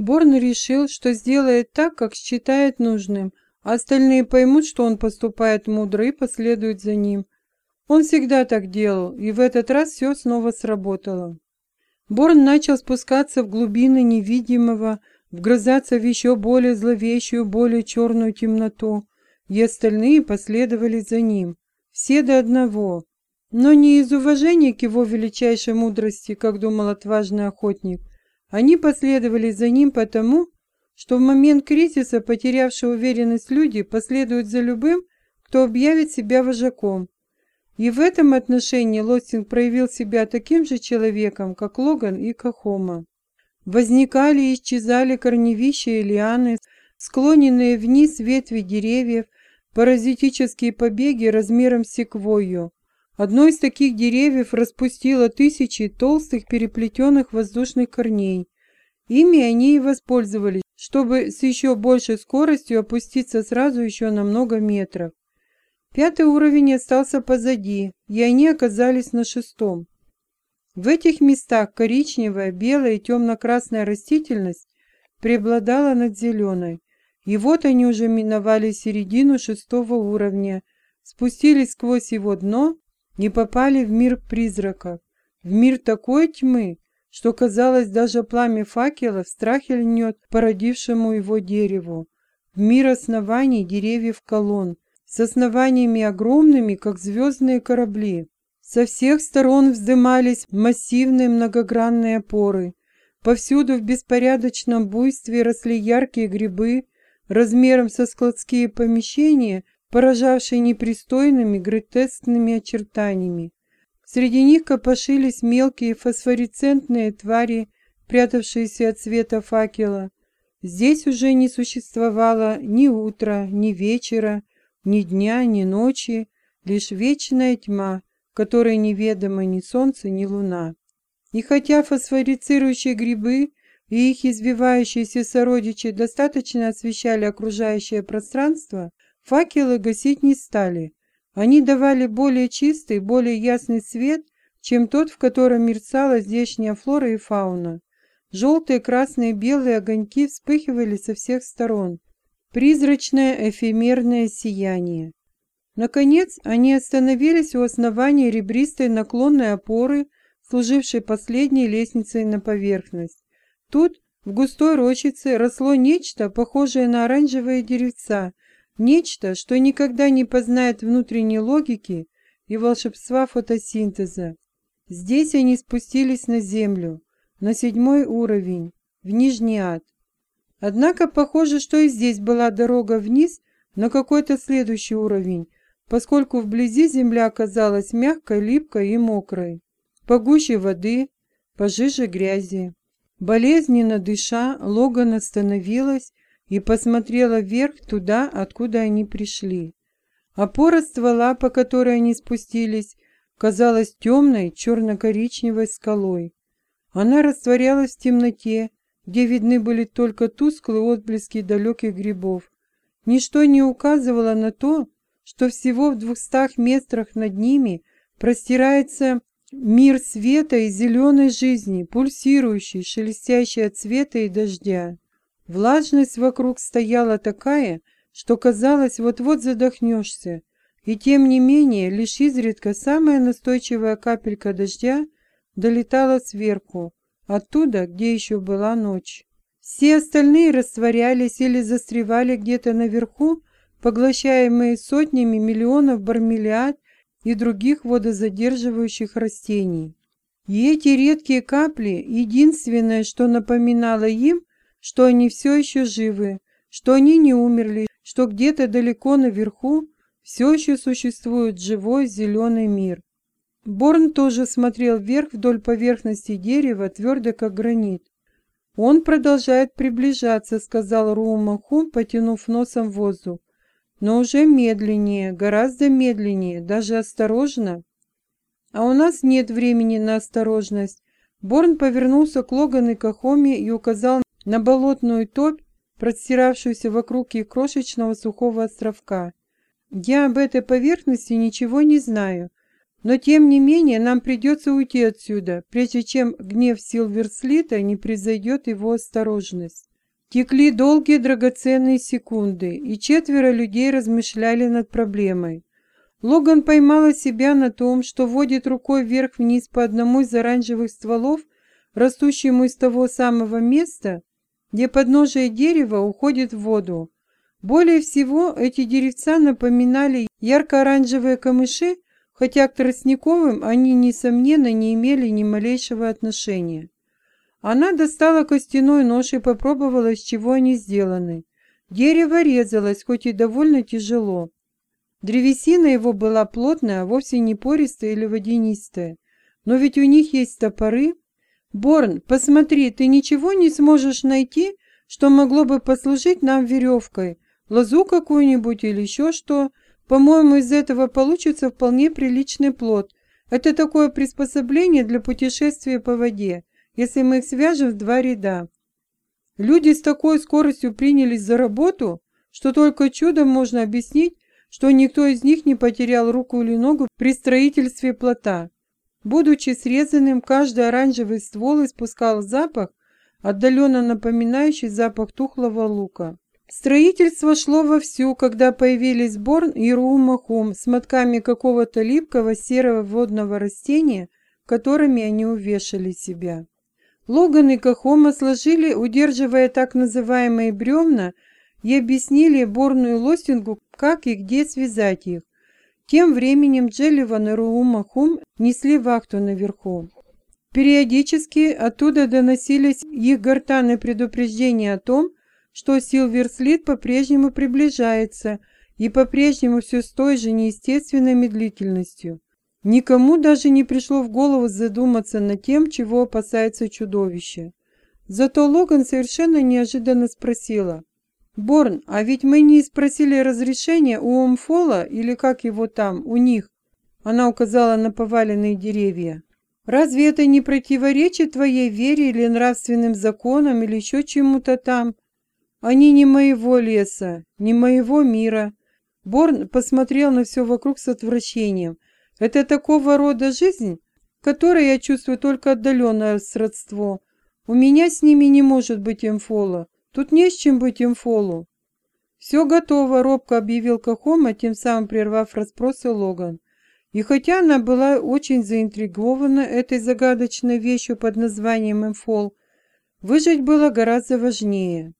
Борн решил, что сделает так, как считает нужным, а остальные поймут, что он поступает мудро и последуют за ним. Он всегда так делал, и в этот раз все снова сработало. Борн начал спускаться в глубины невидимого, вгрызаться в еще более зловещую, более черную темноту, и остальные последовали за ним, все до одного. Но не из уважения к его величайшей мудрости, как думал отважный охотник. Они последовали за ним потому, что в момент кризиса потерявшие уверенность люди последуют за любым, кто объявит себя вожаком. И в этом отношении Лостинг проявил себя таким же человеком, как Логан и Кахома. Возникали и исчезали корневища и лианы, склоненные вниз ветви деревьев, паразитические побеги размером с секвойю. Одно из таких деревьев распустило тысячи толстых переплетенных воздушных корней. Ими они и воспользовались, чтобы с еще большей скоростью опуститься сразу еще на много метров. Пятый уровень остался позади, и они оказались на шестом. В этих местах коричневая, белая и темно-красная растительность преобладала над зеленой. И вот они уже миновали середину шестого уровня, спустились сквозь его дно и попали в мир призраков, в мир такой тьмы, что, казалось, даже пламя факела в страхе льнет породившему его дереву, в мир оснований деревьев колонн, с основаниями огромными, как звездные корабли. Со всех сторон вздымались массивные многогранные опоры. Повсюду в беспорядочном буйстве росли яркие грибы, размером со складские помещения, поражавшие непристойными гротескными очертаниями. Среди них копошились мелкие фосфоресцентные твари, прятавшиеся от света факела. Здесь уже не существовало ни утра, ни вечера, ни дня, ни ночи, лишь вечная тьма, которой неведомо ни солнце, ни луна. И хотя фосфорицирующие грибы и их извивающиеся сородичи достаточно освещали окружающее пространство, факелы гасить не стали. Они давали более чистый, более ясный свет, чем тот, в котором мерцала здешняя флора и фауна. Желтые, красные, белые огоньки вспыхивали со всех сторон. Призрачное эфемерное сияние. Наконец, они остановились у основания ребристой наклонной опоры, служившей последней лестницей на поверхность. Тут, в густой рощице, росло нечто, похожее на оранжевые деревца, нечто, что никогда не познает внутренней логики и волшебства фотосинтеза. Здесь они спустились на землю, на седьмой уровень, в Нижний ад. Однако похоже, что и здесь была дорога вниз на какой-то следующий уровень, поскольку вблизи земля оказалась мягкой, липкой и мокрой. Погуще воды, пожиже грязи. Болезненно дыша, Логан остановилась и посмотрела вверх туда, откуда они пришли. Опора ствола, по которой они спустились, казалась темной черно-коричневой скалой. Она растворялась в темноте, где видны были только тусклые отблески далеких грибов. Ничто не указывало на то, что всего в двухстах метрах над ними простирается Мир света и зеленой жизни, пульсирующий, шелестящий от света и дождя. Влажность вокруг стояла такая, что казалось, вот-вот задохнешься, и тем не менее лишь изредка самая настойчивая капелька дождя долетала сверху, оттуда, где еще была ночь. Все остальные растворялись или застревали где-то наверху, поглощаемые сотнями миллионов бармелиад и других водозадерживающих растений. И эти редкие капли – единственное, что напоминало им, что они все еще живы, что они не умерли, что где-то далеко наверху все еще существует живой зеленый мир. Борн тоже смотрел вверх вдоль поверхности дерева, твердо как гранит. «Он продолжает приближаться», — сказал Руумахум, потянув носом воздух но уже медленнее, гораздо медленнее, даже осторожно. А у нас нет времени на осторожность. Борн повернулся к Логан и Кахоме и указал на болотную топь, простиравшуюся вокруг их крошечного сухого островка. Я об этой поверхности ничего не знаю, но тем не менее нам придется уйти отсюда, прежде чем гнев Силверслита не произойдет его осторожность. Текли долгие драгоценные секунды, и четверо людей размышляли над проблемой. Логан поймала себя на том, что водит рукой вверх-вниз по одному из оранжевых стволов, растущему из того самого места, где подножие дерева уходит в воду. Более всего эти деревца напоминали ярко-оранжевые камыши, хотя к тростниковым они, несомненно, не имели ни малейшего отношения. Она достала костяной нож и попробовала, из чего они сделаны. Дерево резалось, хоть и довольно тяжело. Древесина его была плотная, а вовсе не пористая или водянистая. Но ведь у них есть топоры. Борн, посмотри, ты ничего не сможешь найти, что могло бы послужить нам веревкой, лозу какую-нибудь или еще что. По-моему, из этого получится вполне приличный плод. Это такое приспособление для путешествия по воде, если мы их свяжем в два ряда. Люди с такой скоростью принялись за работу, что только чудом можно объяснить, что никто из них не потерял руку или ногу при строительстве плота. Будучи срезанным, каждый оранжевый ствол испускал запах, отдаленно напоминающий запах тухлого лука. Строительство шло вовсю, когда появились Борн и Руумахум с мотками какого-то липкого серого водного растения, которыми они увешали себя. Логан и Кахома сложили, удерживая так называемые бревна, и объяснили Борну и Лостингу, как и где связать их. Тем временем Джелливан и Руумахум несли вахту наверху. Периодически оттуда доносились их гортаны предупреждения о том, что Силверслит по-прежнему приближается и по-прежнему все с той же неестественной медлительностью. Никому даже не пришло в голову задуматься над тем, чего опасается чудовище. Зато Логан совершенно неожиданно спросила. «Борн, а ведь мы не спросили разрешения у Омфола, или как его там, у них?» Она указала на поваленные деревья. «Разве это не противоречит твоей вере или нравственным законам, или еще чему-то там?» Они не моего леса, не моего мира. Борн посмотрел на все вокруг с отвращением. Это такого рода жизнь, которой я чувствую только отдаленное сродство. У меня с ними не может быть имфола. Тут не с чем быть имфолу. «Все готово», — робко объявил Кахома, тем самым прервав расспросы Логан. И хотя она была очень заинтригована этой загадочной вещью под названием имфол, выжить было гораздо важнее.